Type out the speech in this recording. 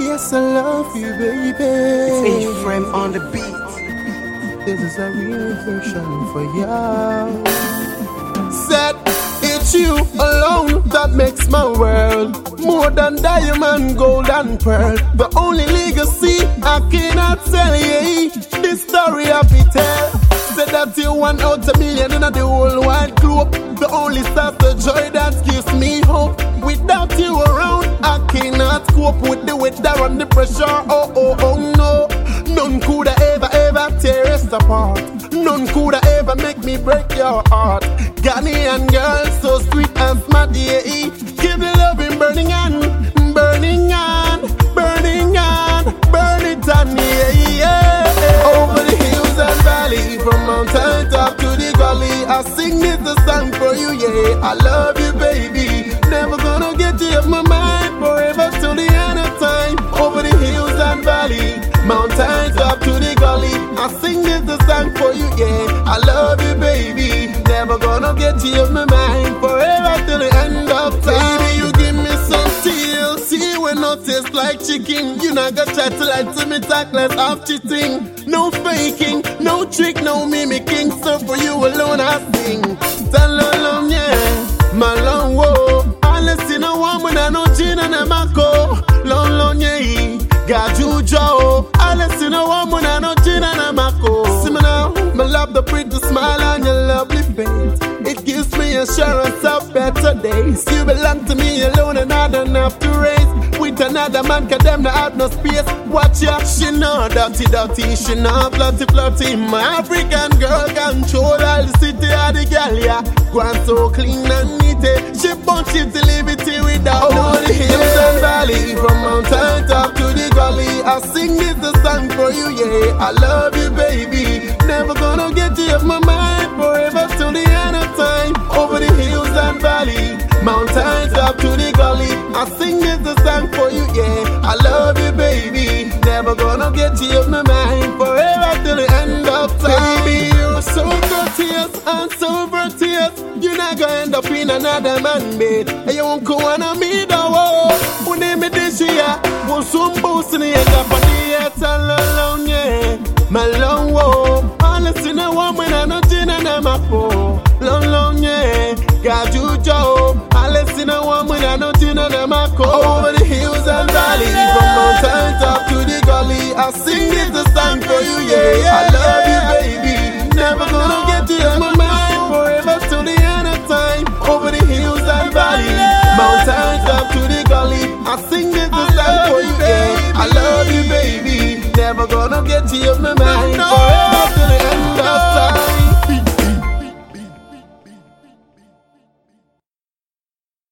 Yes, I love you, baby. It's A-Frame on the beat. This is a real version for you. Said it's you alone that makes my world more than diamond, gold, and pearl. The only legacy I cannot sell, you. This story I be tell. Said that you one out a million in the whole wide globe. The only source of joy that with weather the pressure. Oh, oh, oh, no. None coulda ever, ever tear us apart. None coulda ever make me break your heart. Ghanaian girl, so sweet and smart, yeah. Give the loving burning on, burning on, burning on, burn it on, yeah, yeah. Over the hills and valley, from mountain top to the gully, I sing this song for you, yeah. I love you, baby. Never gonna get you off my mind a song for you, yeah. I love you, baby. Never gonna get you off my mind forever till the end of time. Baby, you give me some TLC when no taste like chicken. You not gonna to lie to me, talk less of cheating. No faking, no trick, no mimicking. So for you alone, I sing. Talolom, yeah, my long woe. Alice in a woman, I know Gina and Mako. Long, long, yeah. Got you, Joe. Alice in a woman, I assurance of better days. You belong to me alone and I don't have to raise. With another man, cause them not have no space. Watch ya, she know dirty, dirty. She know flirty, flirty. My African girl control all the city of the girl, yeah. Grand so clean and neat. eh. She bunch it to liberty without no the hills and valley. From mountain top to the gully. I sing this song for you, yeah. I love you, baby. Never gonna get you off my mind top to the gully. I sing this a song for you, yeah. I love you, baby. Never gonna get you off my mind forever till the end of time. Baby, you're so courteous and so virtuous. You're not gonna end up in another man bed. And you won't go on a me the war. When they me this year, in a woman, I know Gina and my co. Over the hills and valleys, from mountain top to the gully. I sing this a song for you, yeah. I love you, baby. Never gonna get you on my mind forever till the end of time. Over the hills and valleys, mountain top to the gully. I sing this a song for you, yeah. I love you, baby. Never gonna get you off my mind